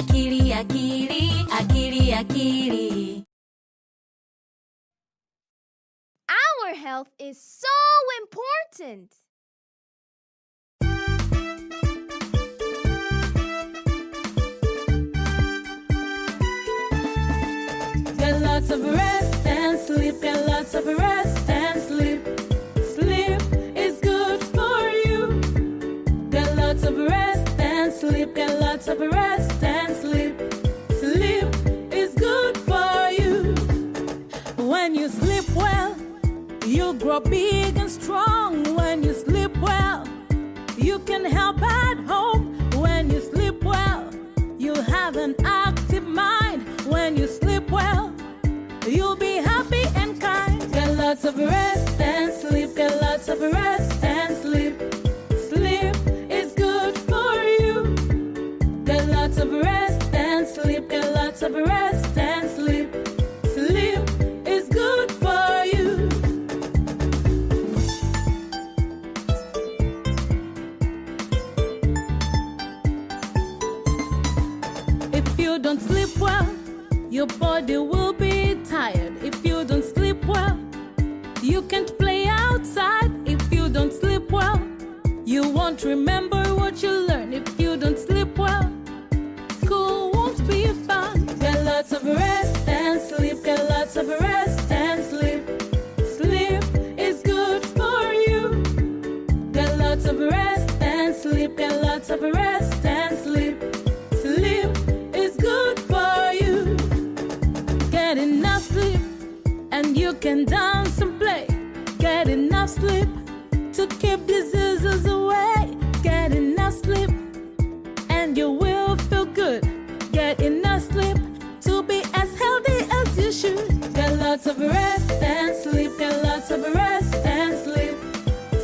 akili akili akili akili Our health is so important. Get lots of rest and sleep. Get lots of rest and sleep. Sleep is good for you. Get lots of rest and sleep. Get lots of rest When you sleep well, you grow big and strong. When you sleep well, you can help at home. When you sleep well, you have an active mind. When you sleep well, you'll be happy and kind. Get lots of rest and sleep. Get lots of rest don't sleep well, your body will be tired. If you don't sleep well, you can't play outside. If you don't sleep well, you won't remember what you learned. If you don't sleep well, school won't be fun. Get lots of rest can dance and play. Get enough sleep to keep diseases away. Get enough sleep and you will feel good. Get enough sleep to be as healthy as you should. Get lots of rest and sleep. Get lots of rest and sleep.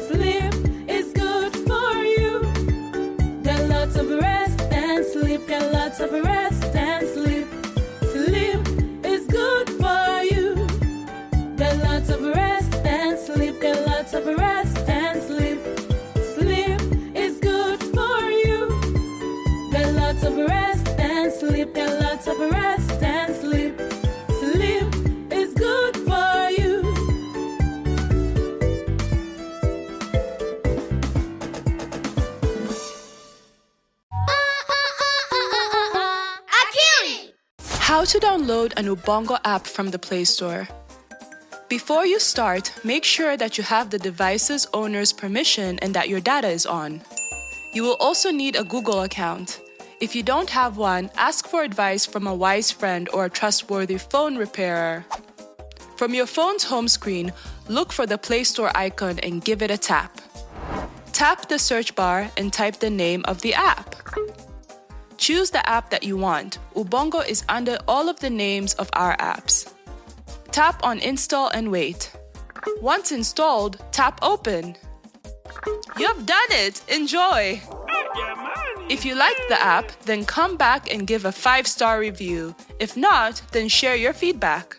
Sleep is good for you. Get lots of rest and sleep. Get lots of rest How to download an Ubongo app from the Play Store. Before you start, make sure that you have the device's owner's permission and that your data is on. You will also need a Google account. If you don't have one, ask for advice from a wise friend or a trustworthy phone repairer. From your phone's home screen, look for the Play Store icon and give it a tap. Tap the search bar and type the name of the app. Choose the app that you want. Ubongo is under all of the names of our apps. Tap on Install and wait. Once installed, tap Open. You have done it! Enjoy! If you liked the app, then come back and give a five star review. If not, then share your feedback.